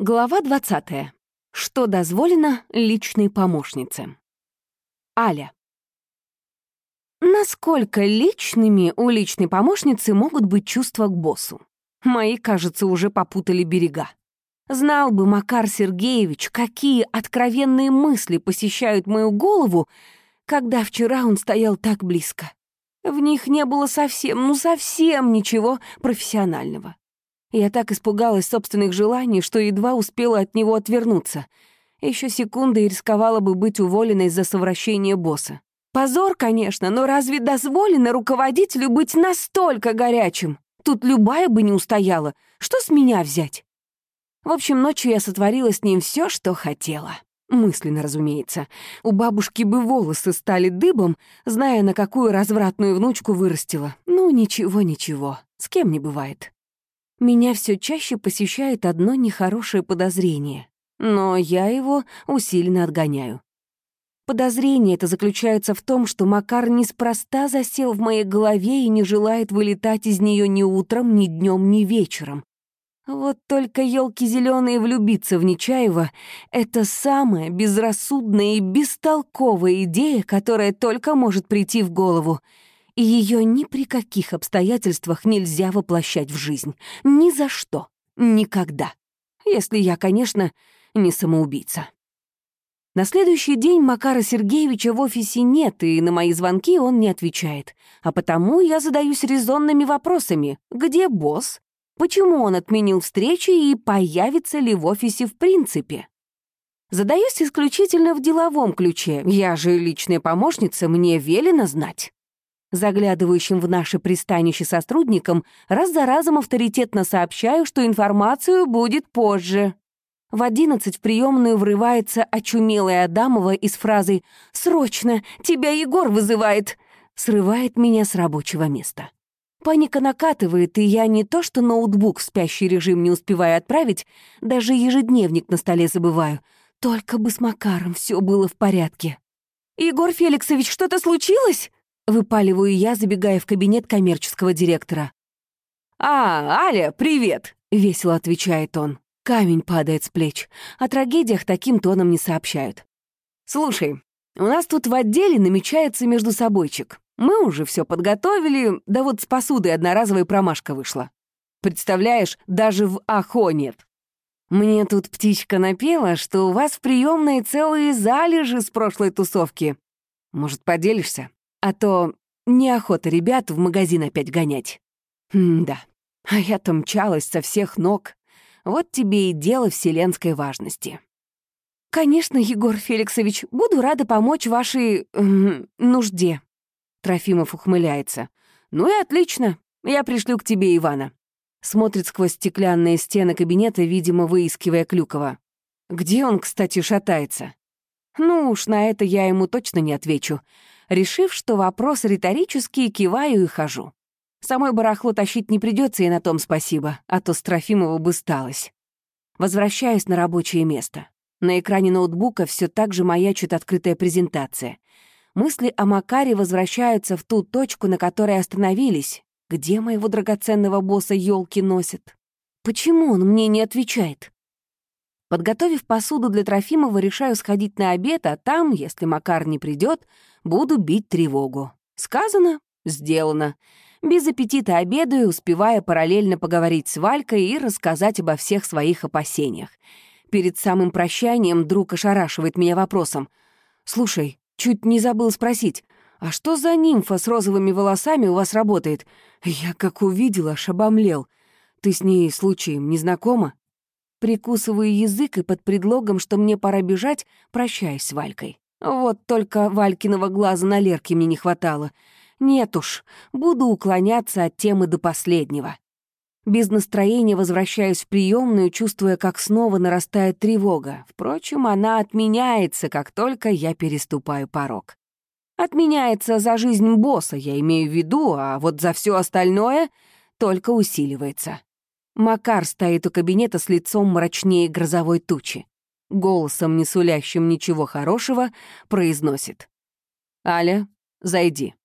Глава 20. Что дозволено личной помощнице? Аля. Насколько личными у личной помощницы могут быть чувства к боссу? Мои, кажется, уже попутали берега. Знал бы Макар Сергеевич, какие откровенные мысли посещают мою голову, когда вчера он стоял так близко. В них не было совсем, ну совсем ничего профессионального. Я так испугалась собственных желаний, что едва успела от него отвернуться. Еще секунды и рисковала бы быть уволенной за совращение босса. Позор, конечно, но разве дозволено руководителю быть настолько горячим? Тут любая бы не устояла. Что с меня взять? В общем, ночью я сотворила с ним все, что хотела. Мысленно, разумеется. У бабушки бы волосы стали дыбом, зная, на какую развратную внучку вырастила. Ну, ничего-ничего, с кем не бывает. Меня все чаще посещает одно нехорошее подозрение, но я его усиленно отгоняю. Подозрение это заключается в том, что Макар неспроста засел в моей голове и не желает вылетать из нее ни утром, ни днем, ни вечером. Вот только елки зеленые влюбиться в Нечаева — это самая безрассудная и бестолковая идея, которая только может прийти в голову — и ее ни при каких обстоятельствах нельзя воплощать в жизнь. Ни за что. Никогда. Если я, конечно, не самоубийца. На следующий день Макара Сергеевича в офисе нет, и на мои звонки он не отвечает. А потому я задаюсь резонными вопросами. Где босс? Почему он отменил встречи и появится ли в офисе в принципе? Задаюсь исключительно в деловом ключе. Я же личная помощница, мне велено знать заглядывающим в наше пристанище сотрудникам, раз за разом авторитетно сообщаю, что информацию будет позже. В одиннадцать в приемную врывается очумелая Адамова из фразы «Срочно! Тебя Егор вызывает!» срывает меня с рабочего места. Паника накатывает, и я не то что ноутбук в спящий режим не успеваю отправить, даже ежедневник на столе забываю. Только бы с Макаром все было в порядке. «Егор Феликсович, что-то случилось?» Выпаливаю я, забегая в кабинет коммерческого директора. «А, Аля, привет!» — весело отвечает он. Камень падает с плеч. О трагедиях таким тоном не сообщают. «Слушай, у нас тут в отделе намечается между собойчик. Мы уже все подготовили, да вот с посудой одноразовая промашка вышла. Представляешь, даже в ахо нет. Мне тут птичка напела, что у вас в приемной целые залежи с прошлой тусовки. Может, поделишься? А то неохота ребят в магазин опять гонять. М да, а я-то мчалась со всех ног. Вот тебе и дело вселенской важности. «Конечно, Егор Феликсович, буду рада помочь вашей... Эм, нужде». Трофимов ухмыляется. «Ну и отлично. Я пришлю к тебе Ивана». Смотрит сквозь стеклянные стены кабинета, видимо, выискивая Клюкова. Где он, кстати, шатается? Ну уж на это я ему точно не отвечу. Решив, что вопрос риторический, киваю и хожу. Самой барахло тащить не придется, и на том спасибо, а то с Трофимова бы сталось. Возвращаюсь на рабочее место. На экране ноутбука все так же маячит открытая презентация. Мысли о Макаре возвращаются в ту точку, на которой остановились. Где моего драгоценного босса елки носят? Почему он мне не отвечает? Подготовив посуду для Трофимова, решаю сходить на обед, а там, если Макар не придет, буду бить тревогу. Сказано — сделано. Без аппетита обедаю, успевая параллельно поговорить с Валькой и рассказать обо всех своих опасениях. Перед самым прощанием друг ошарашивает меня вопросом. «Слушай, чуть не забыл спросить, а что за нимфа с розовыми волосами у вас работает? Я как увидела, аж обомлел. Ты с ней, случаем, не знакома?» Прикусываю язык и под предлогом, что мне пора бежать, прощаюсь с Валькой. Вот только Валькиного глаза на Лерке мне не хватало. Нет уж, буду уклоняться от темы до последнего. Без настроения возвращаюсь в приемную, чувствуя, как снова нарастает тревога. Впрочем, она отменяется, как только я переступаю порог. Отменяется за жизнь босса, я имею в виду, а вот за все остальное только усиливается. Макар стоит у кабинета с лицом мрачнее грозовой тучи. Голосом, не сулящим ничего хорошего, произносит. «Аля, зайди».